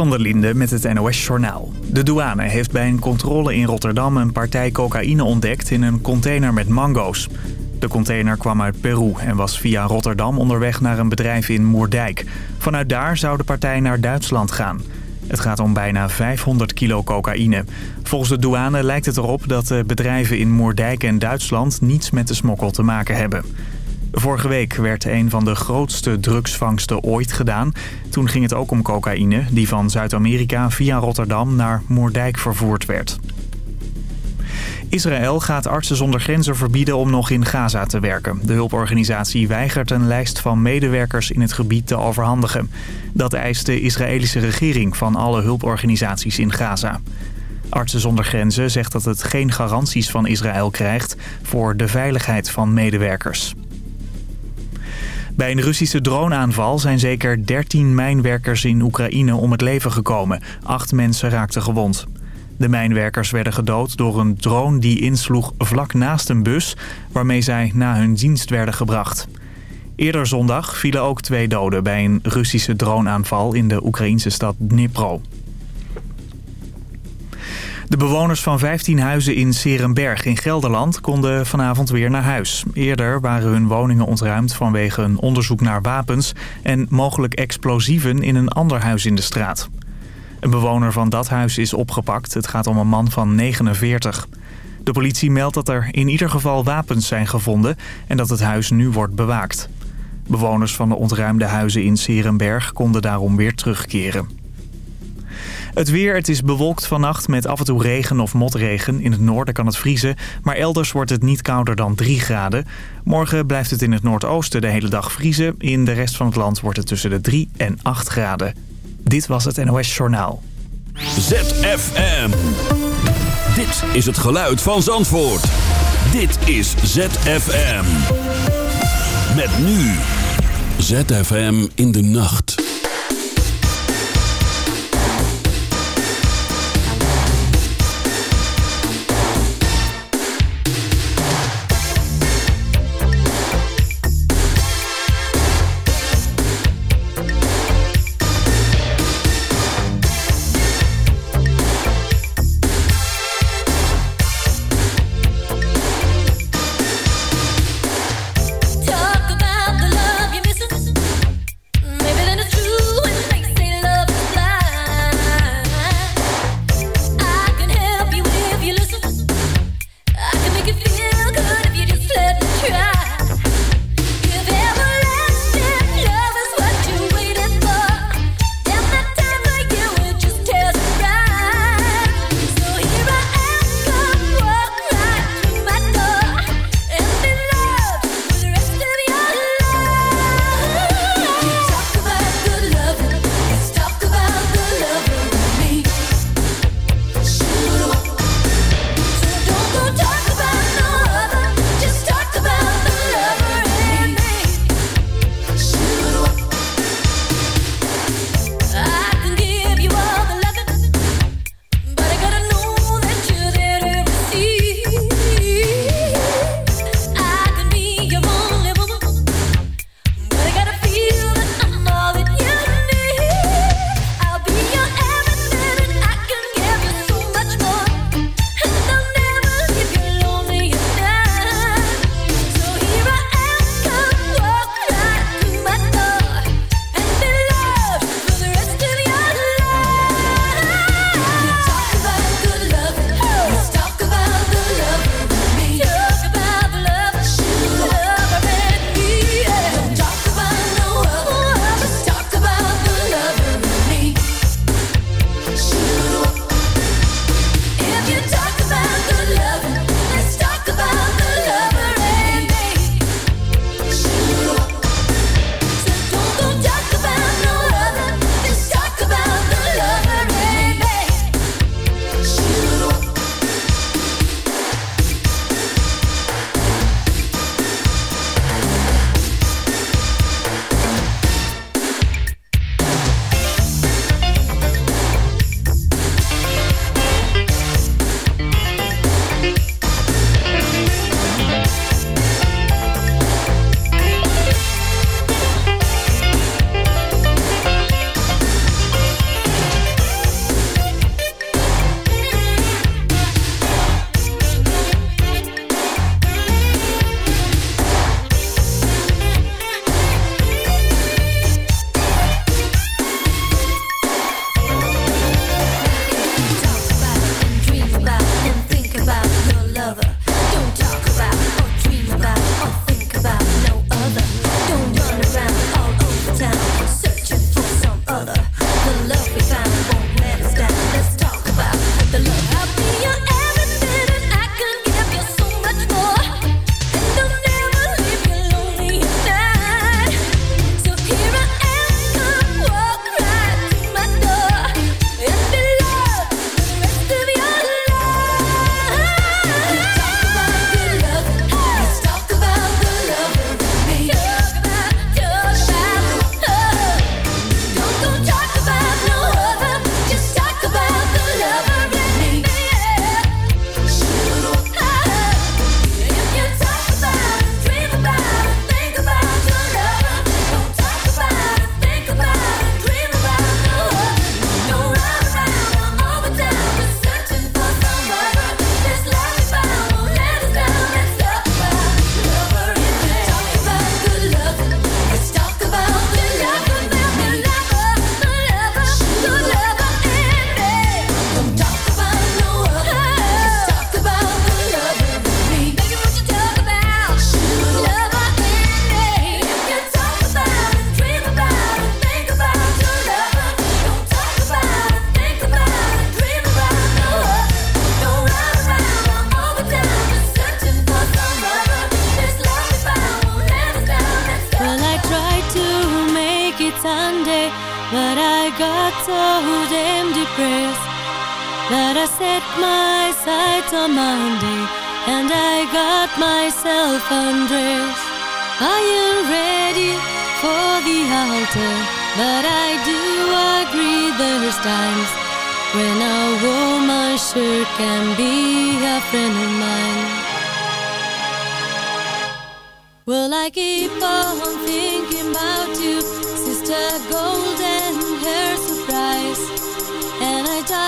van der Linde met het NOS-journaal. De douane heeft bij een controle in Rotterdam een partij cocaïne ontdekt in een container met mango's. De container kwam uit Peru en was via Rotterdam onderweg naar een bedrijf in Moerdijk. Vanuit daar zou de partij naar Duitsland gaan. Het gaat om bijna 500 kilo cocaïne. Volgens de douane lijkt het erop dat de bedrijven in Moerdijk en Duitsland niets met de smokkel te maken hebben. Vorige week werd een van de grootste drugsvangsten ooit gedaan. Toen ging het ook om cocaïne, die van Zuid-Amerika via Rotterdam naar Moerdijk vervoerd werd. Israël gaat artsen zonder grenzen verbieden om nog in Gaza te werken. De hulporganisatie weigert een lijst van medewerkers in het gebied te overhandigen. Dat eist de Israëlische regering van alle hulporganisaties in Gaza. Artsen zonder grenzen zegt dat het geen garanties van Israël krijgt voor de veiligheid van medewerkers. Bij een Russische droneaanval zijn zeker 13 mijnwerkers in Oekraïne om het leven gekomen. Acht mensen raakten gewond. De mijnwerkers werden gedood door een drone die insloeg vlak naast een bus... waarmee zij na hun dienst werden gebracht. Eerder zondag vielen ook twee doden bij een Russische droneaanval in de Oekraïnse stad Dnipro. De bewoners van 15 huizen in Serenberg in Gelderland konden vanavond weer naar huis. Eerder waren hun woningen ontruimd vanwege een onderzoek naar wapens en mogelijk explosieven in een ander huis in de straat. Een bewoner van dat huis is opgepakt. Het gaat om een man van 49. De politie meldt dat er in ieder geval wapens zijn gevonden en dat het huis nu wordt bewaakt. Bewoners van de ontruimde huizen in Serenberg konden daarom weer terugkeren. Het weer, het is bewolkt vannacht met af en toe regen of motregen. In het noorden kan het vriezen, maar elders wordt het niet kouder dan 3 graden. Morgen blijft het in het noordoosten de hele dag vriezen. In de rest van het land wordt het tussen de 3 en 8 graden. Dit was het NOS Journaal. ZFM. Dit is het geluid van Zandvoort. Dit is ZFM. Met nu. ZFM in de nacht.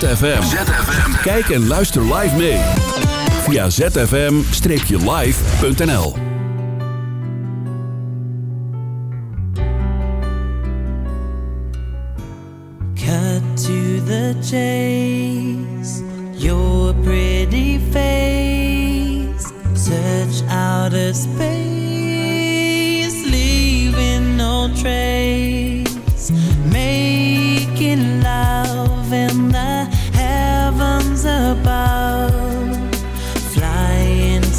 ZFM. Kijk en luister live mee. Via zfm-live.nl Cut to the chase. Your pretty face. Search out of space. Leaving no trace. Making love.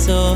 so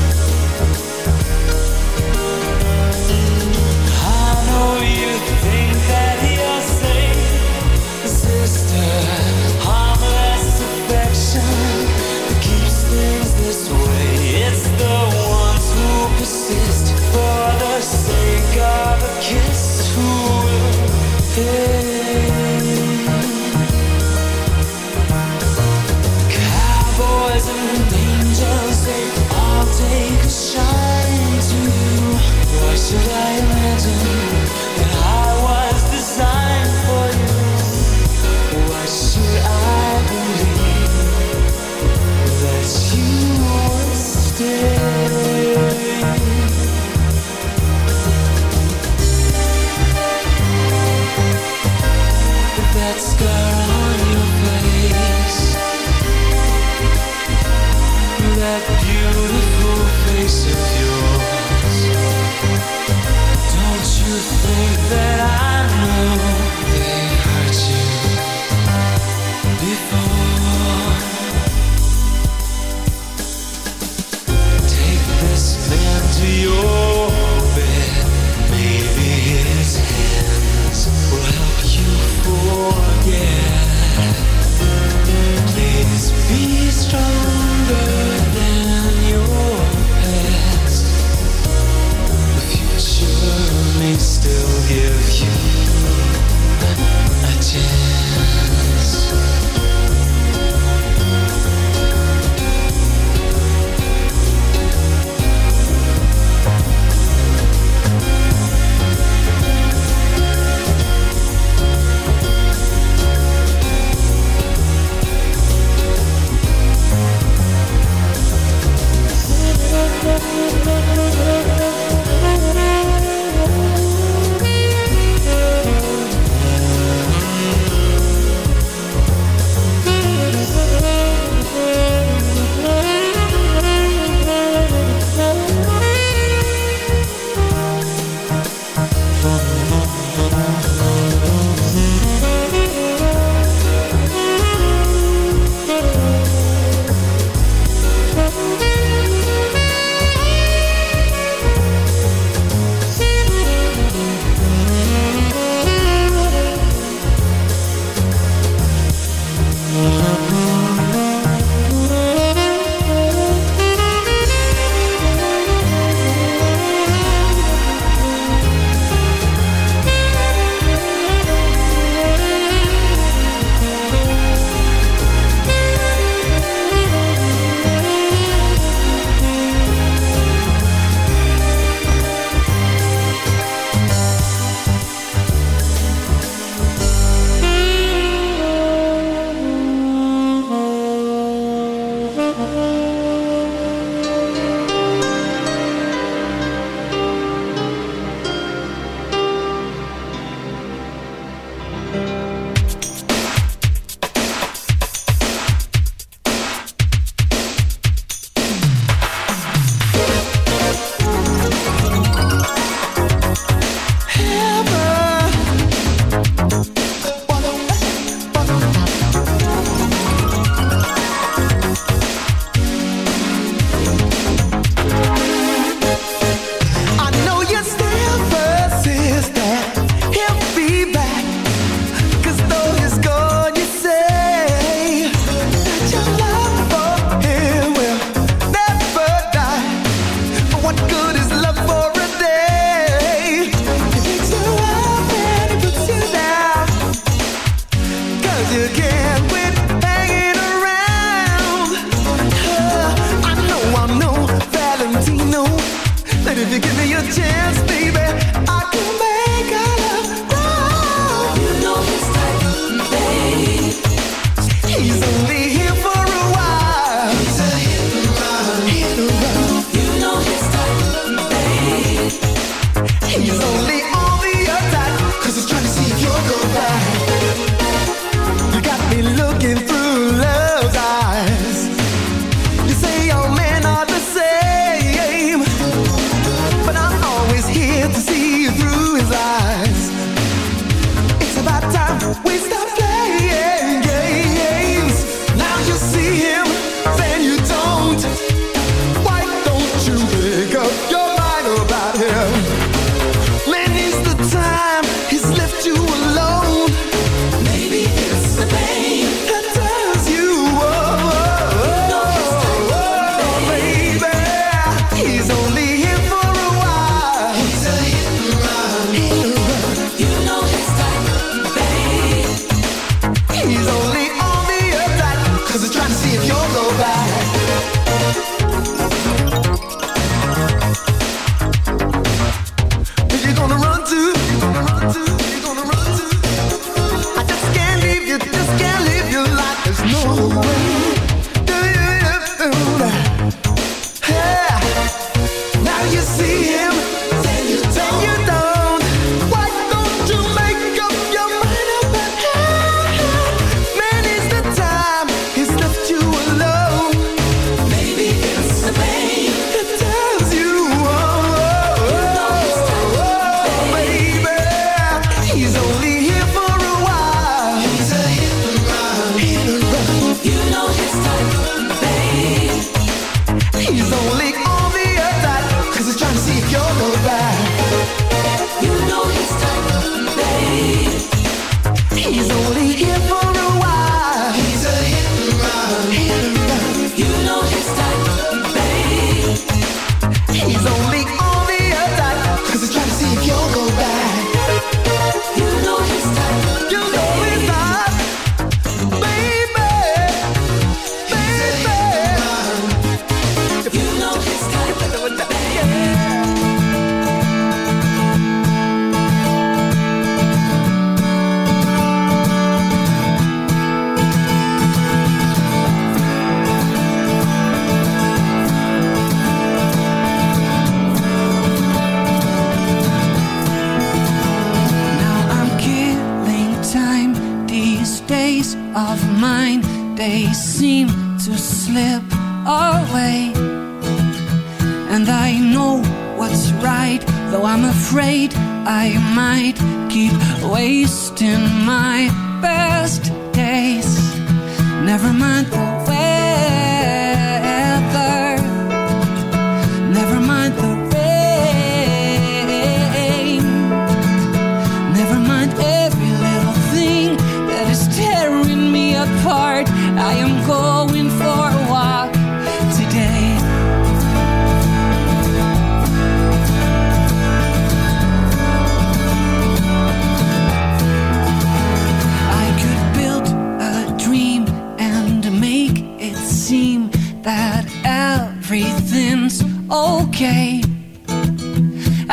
never mind.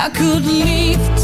I could leave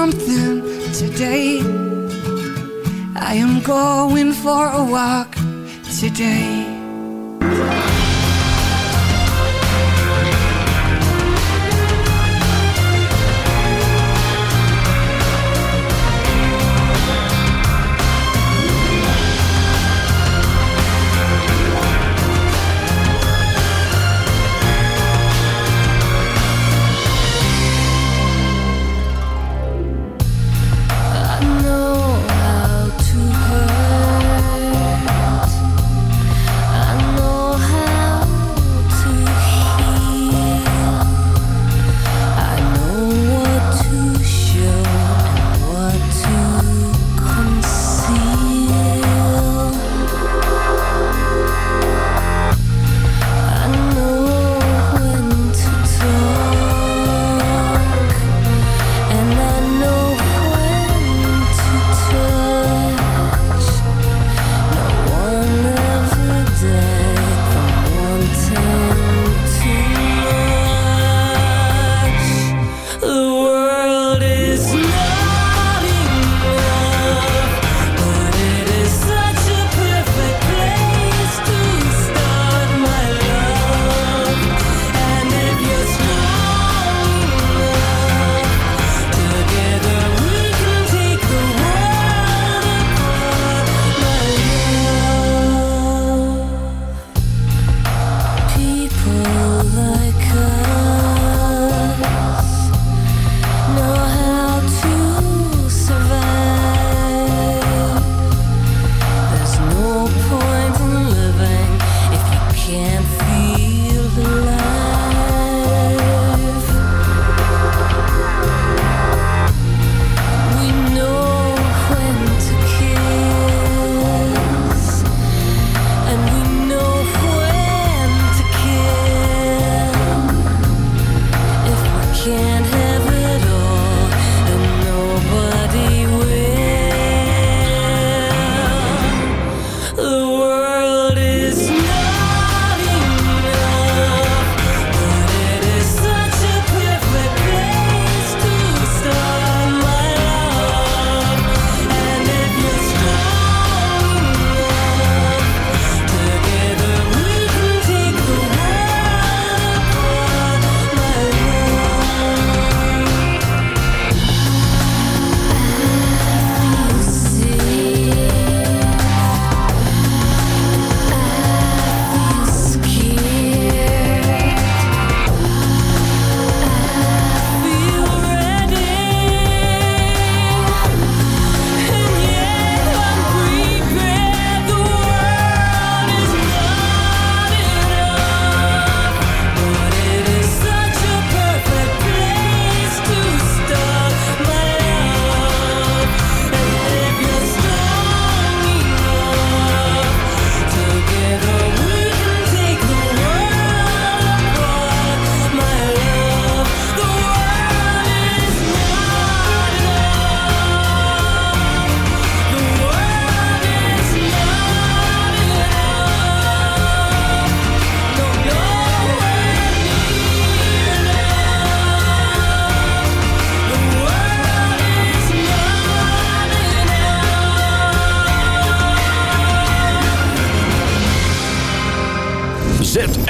something today. I am going for a walk today.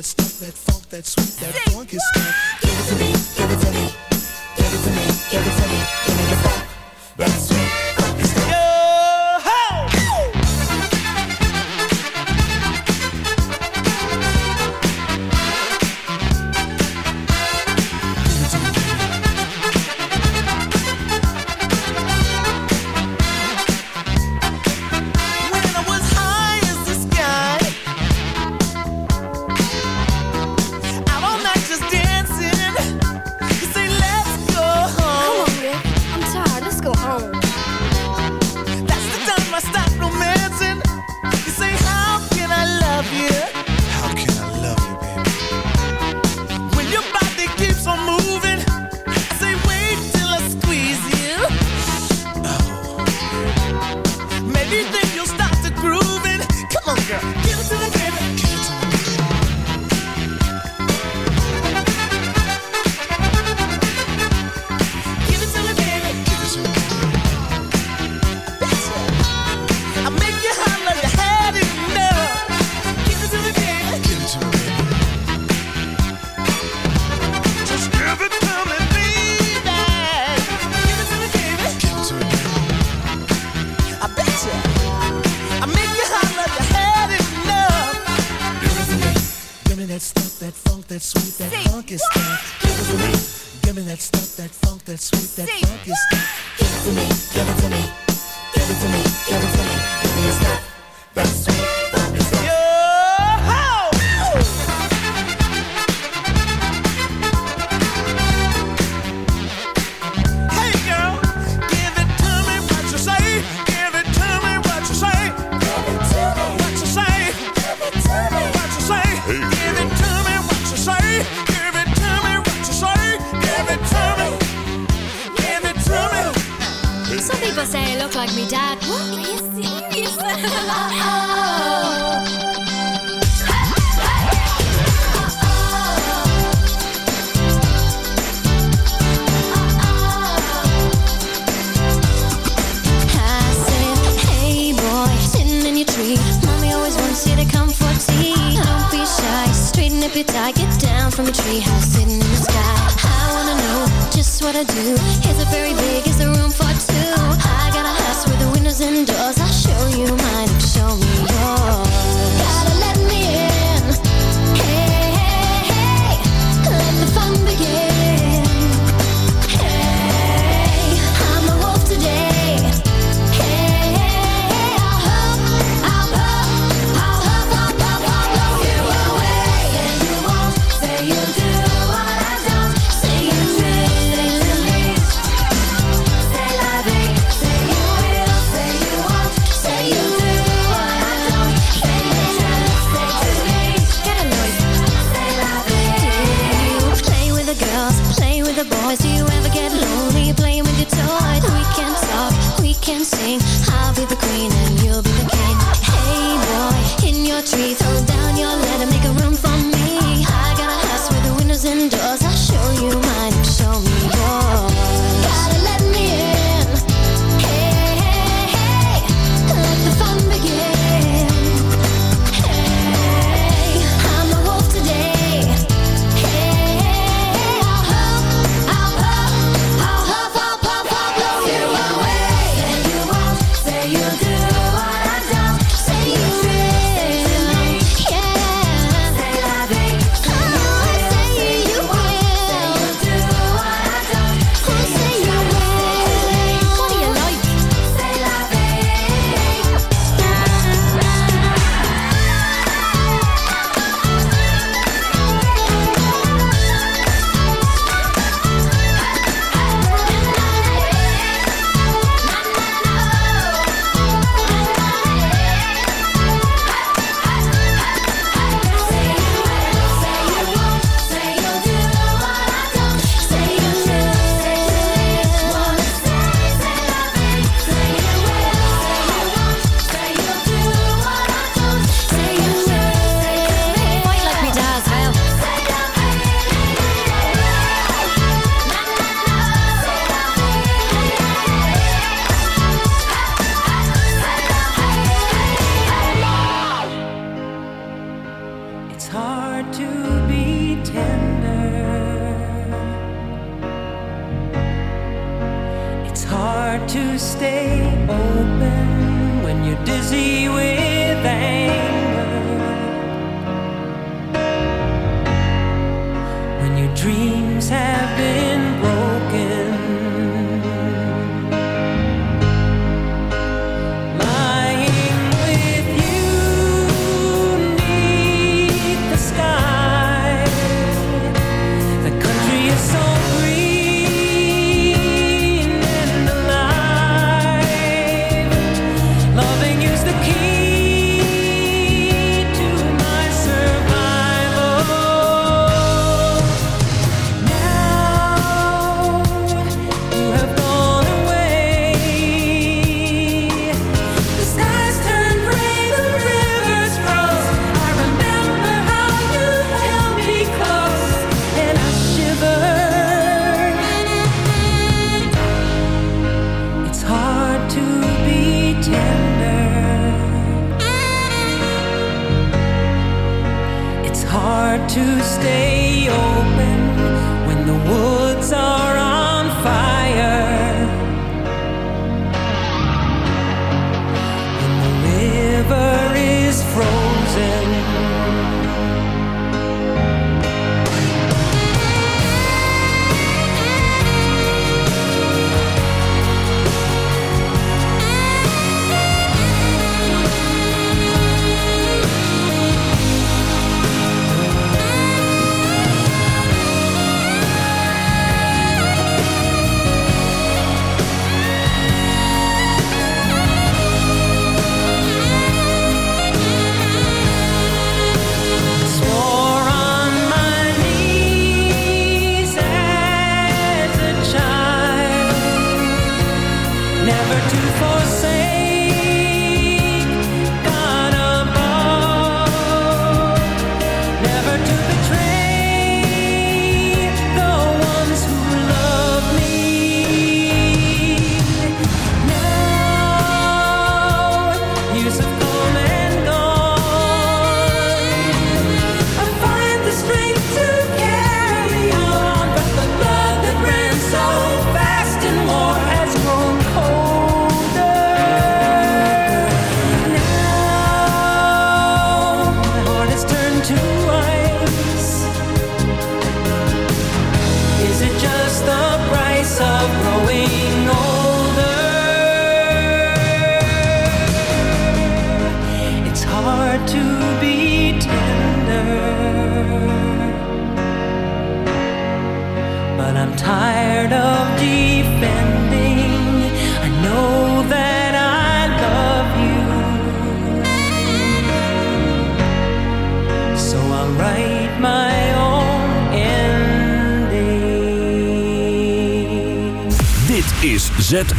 that stuff, that funk, that sweet, that funky stuff.